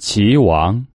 齐王。